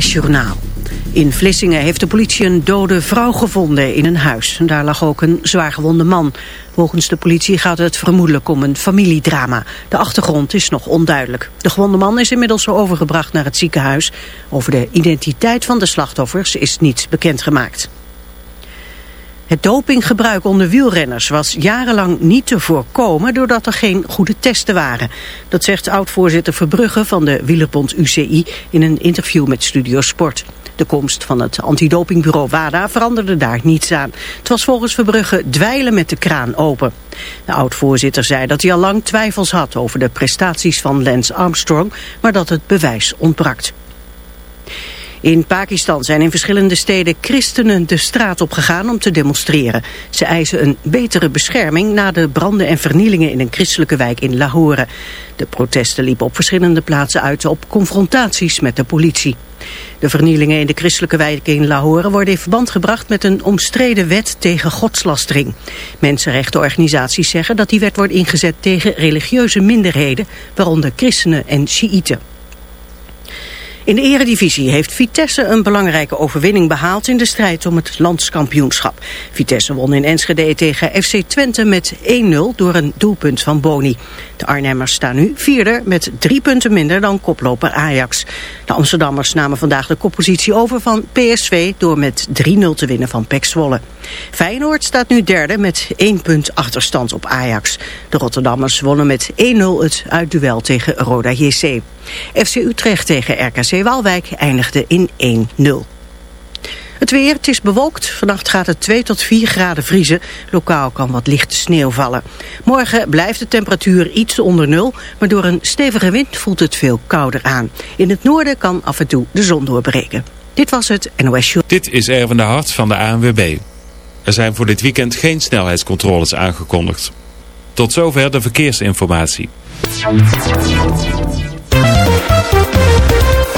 Journaal. In Vlissingen heeft de politie een dode vrouw gevonden in een huis. Daar lag ook een zwaargewonde man. Volgens de politie gaat het vermoedelijk om een familiedrama. De achtergrond is nog onduidelijk. De gewonde man is inmiddels overgebracht naar het ziekenhuis. Over de identiteit van de slachtoffers is niets bekendgemaakt. Het dopinggebruik onder wielrenners was jarenlang niet te voorkomen doordat er geen goede testen waren. Dat zegt oud-voorzitter Verbrugge van de wielerbond UCI in een interview met Studio Sport. De komst van het antidopingbureau WADA veranderde daar niets aan. Het was volgens Verbrugge dweilen met de kraan open. De oud-voorzitter zei dat hij al lang twijfels had over de prestaties van Lance Armstrong, maar dat het bewijs ontbrak. In Pakistan zijn in verschillende steden christenen de straat op gegaan om te demonstreren. Ze eisen een betere bescherming na de branden en vernielingen in een christelijke wijk in Lahore. De protesten liepen op verschillende plaatsen uit op confrontaties met de politie. De vernielingen in de christelijke wijk in Lahore worden in verband gebracht met een omstreden wet tegen godslastering. Mensenrechtenorganisaties zeggen dat die wet wordt ingezet tegen religieuze minderheden, waaronder christenen en Sjiïten. In de eredivisie heeft Vitesse een belangrijke overwinning behaald in de strijd om het landskampioenschap. Vitesse won in Enschede tegen FC Twente met 1-0 door een doelpunt van Boni. De Arnhemmers staan nu vierde met drie punten minder dan koploper Ajax. De Amsterdammers namen vandaag de koppositie over van PSV door met 3-0 te winnen van PEC Zwolle. Feyenoord staat nu derde met één punt achterstand op Ajax. De Rotterdammers wonnen met 1-0 het uitduel tegen Roda JC. FC Utrecht tegen RKC Waalwijk eindigde in 1-0. Het weer, het is bewolkt. Vannacht gaat het 2 tot 4 graden vriezen. Lokaal kan wat lichte sneeuw vallen. Morgen blijft de temperatuur iets onder nul, maar door een stevige wind voelt het veel kouder aan. In het noorden kan af en toe de zon doorbreken. Dit was het NOS Show. Dit is Erwin de Hart van de ANWB. Er zijn voor dit weekend geen snelheidscontroles aangekondigd. Tot zover de verkeersinformatie.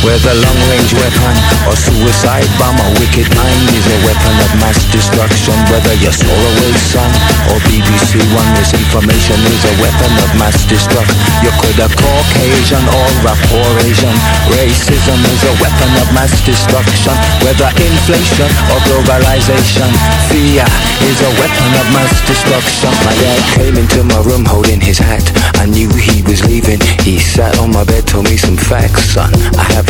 Whether long-range weapon or suicide bomb, a wicked mind is a weapon of mass destruction. Whether you're Solarway Sun or BBC One, misinformation is a weapon of mass destruction. You could have Caucasian or a poor Asian. Racism is a weapon of mass destruction. Whether inflation or globalization, fear is a weapon of mass destruction. My dad came into my room holding his hat. I knew he was leaving. He sat on my bed, told me some facts, son. I have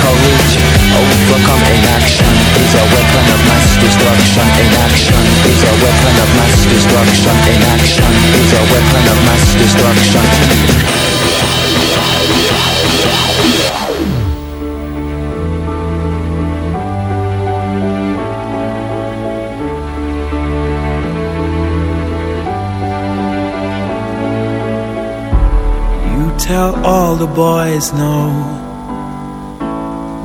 courage, overcome inaction is a weapon of mass destruction. Inaction is a weapon of mass destruction. Inaction is a weapon of mass destruction. You tell all the boys no.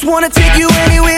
just wanna take you anywhere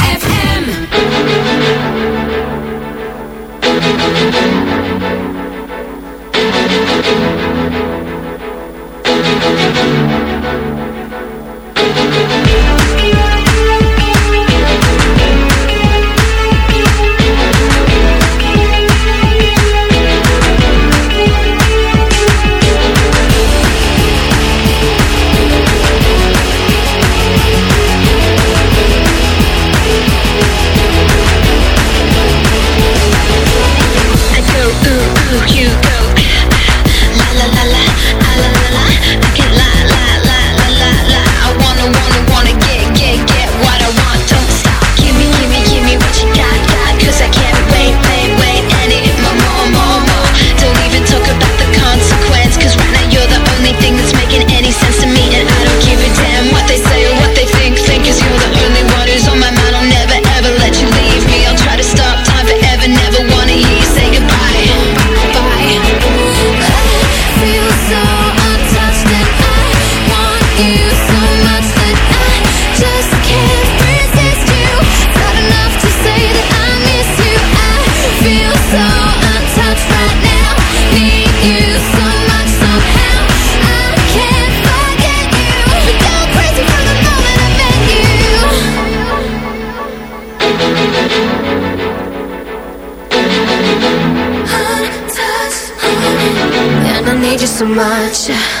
much.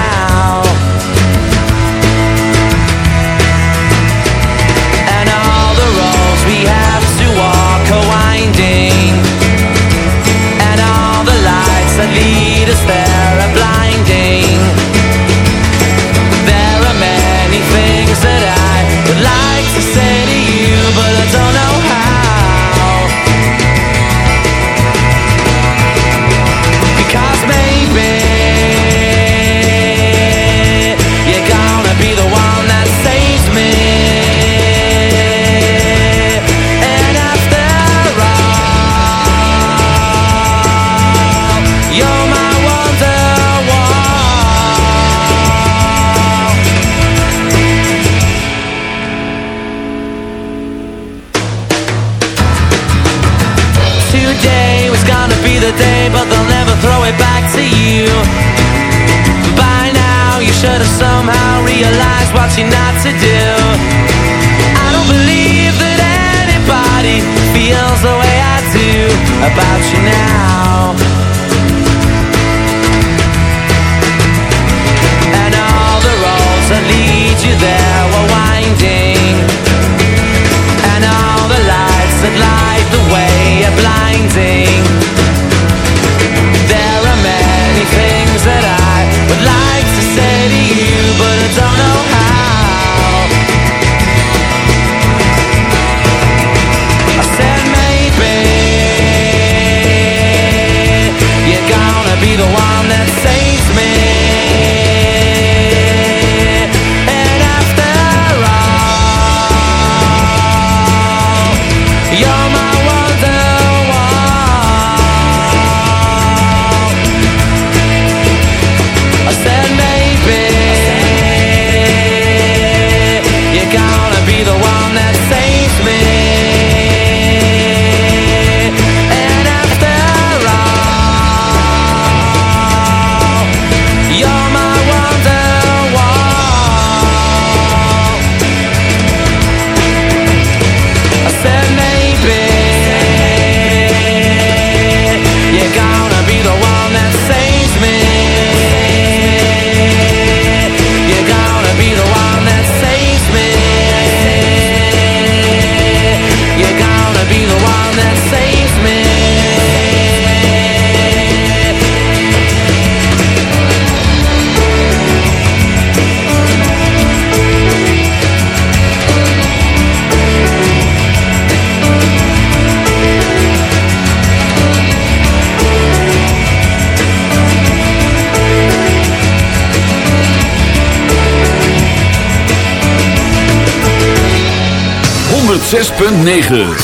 9.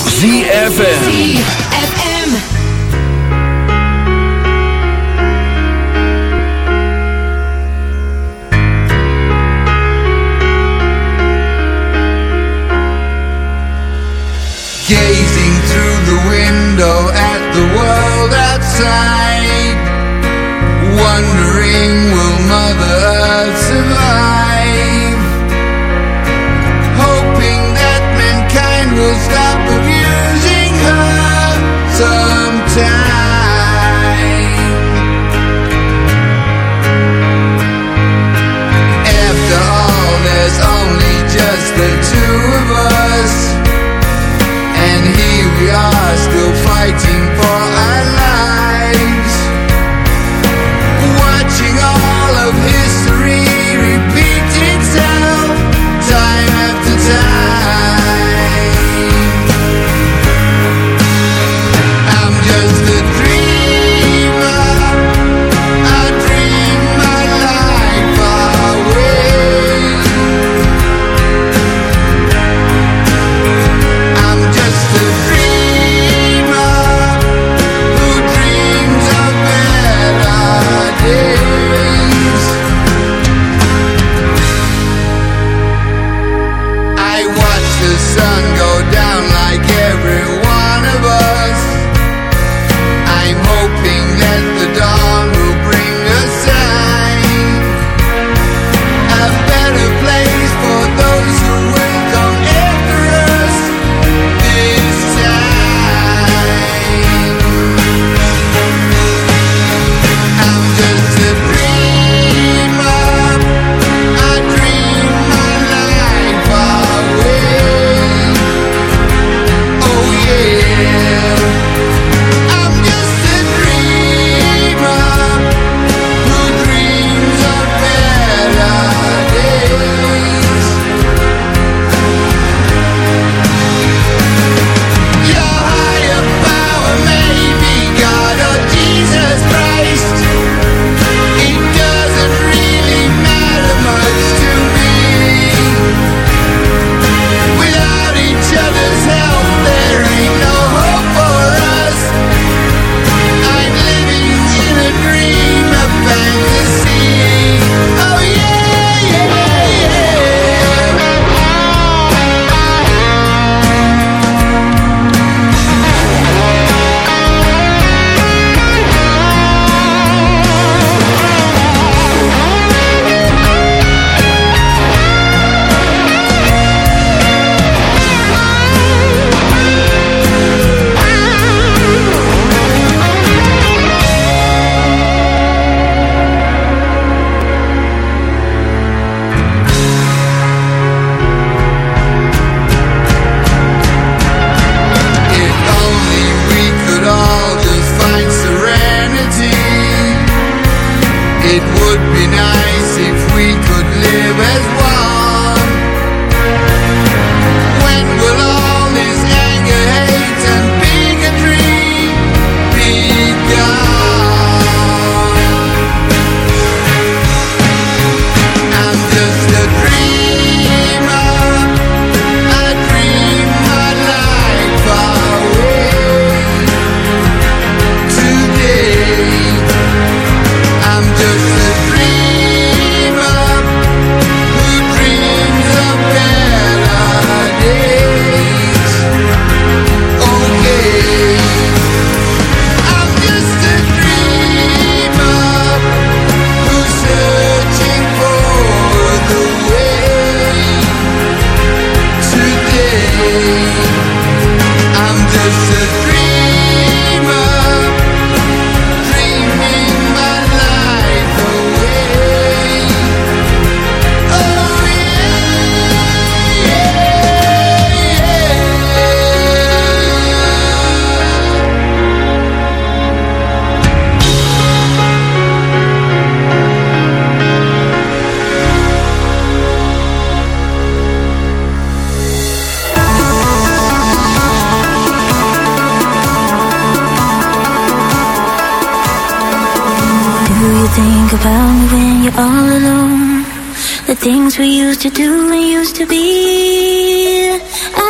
used to do and used to be.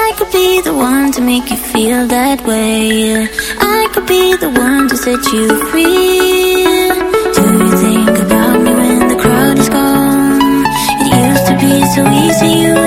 I could be the one to make you feel that way. I could be the one to set you free. Do you think about me when the crowd is gone? It used to be so easy. You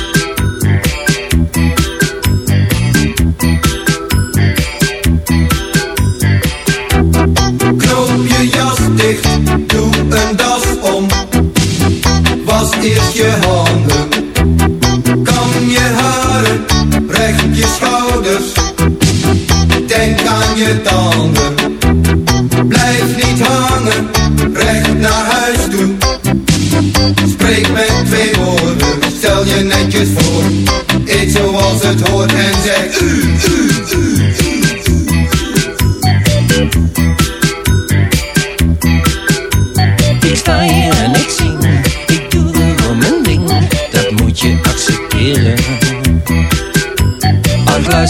Denk aan je tanden, blijf niet hangen, recht naar huis toe. Spreek met twee woorden, stel je netjes voor. Eet zoals het hoort en zeg u, u,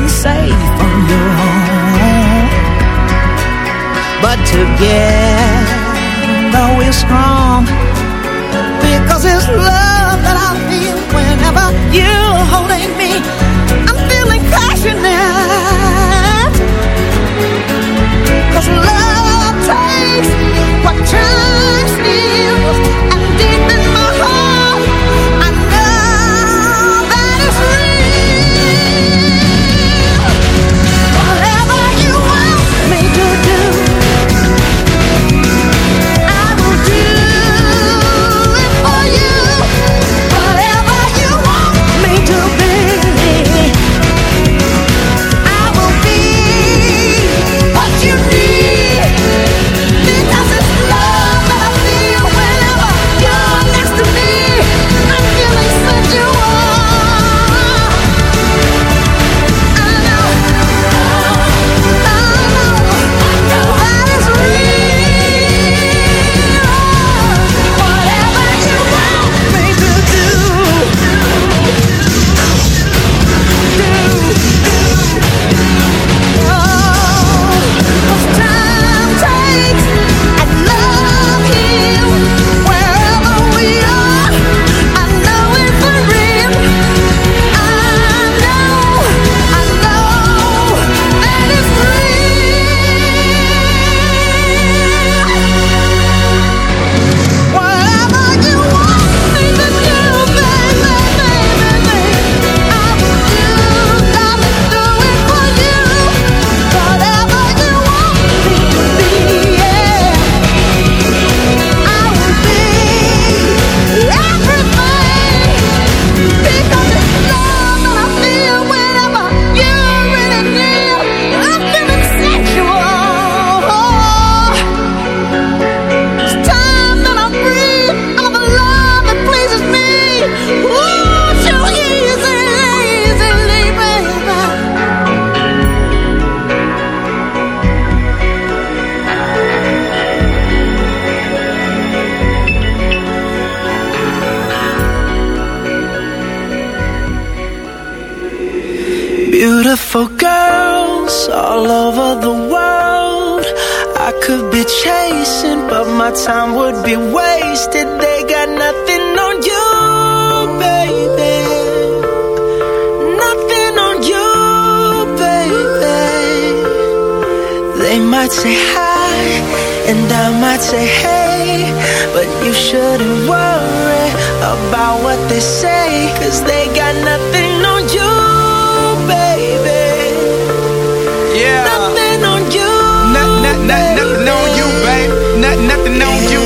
Been saved from your home, but together we're strong been wasted. They got nothing on you, baby. Nothing on you, baby. They might say hi, and I might say hey, but you shouldn't worry about what they say, cause they got nothing on you, baby. Yeah. Nothing on you. N- n- nothing on you, babe. N- nothing on you.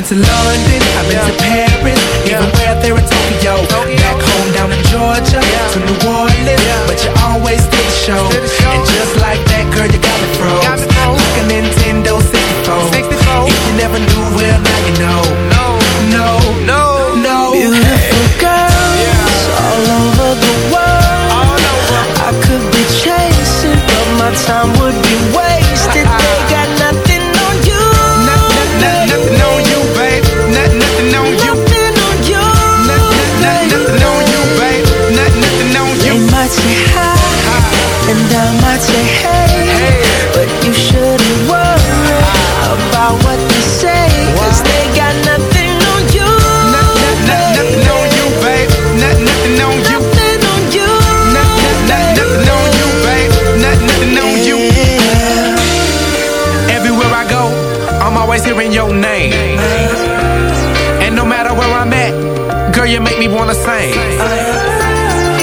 been to London, I've been to Paris.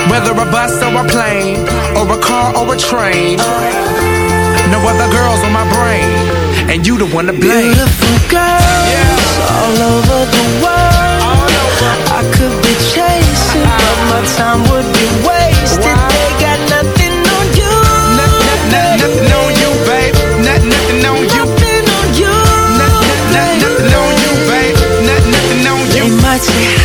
Whether a bus or a plane, or a car or a train. No other girls on my brain, and you the one to blame. Beautiful girls yeah. all over the world. I could be chasing, but my time would be wasted. Wow. They got nothing on you. Nothing, nothing on you, babe. Nothing, nothing on you. Nothing on you. Nothing on you, babe. Nothing, nothing on you. They might say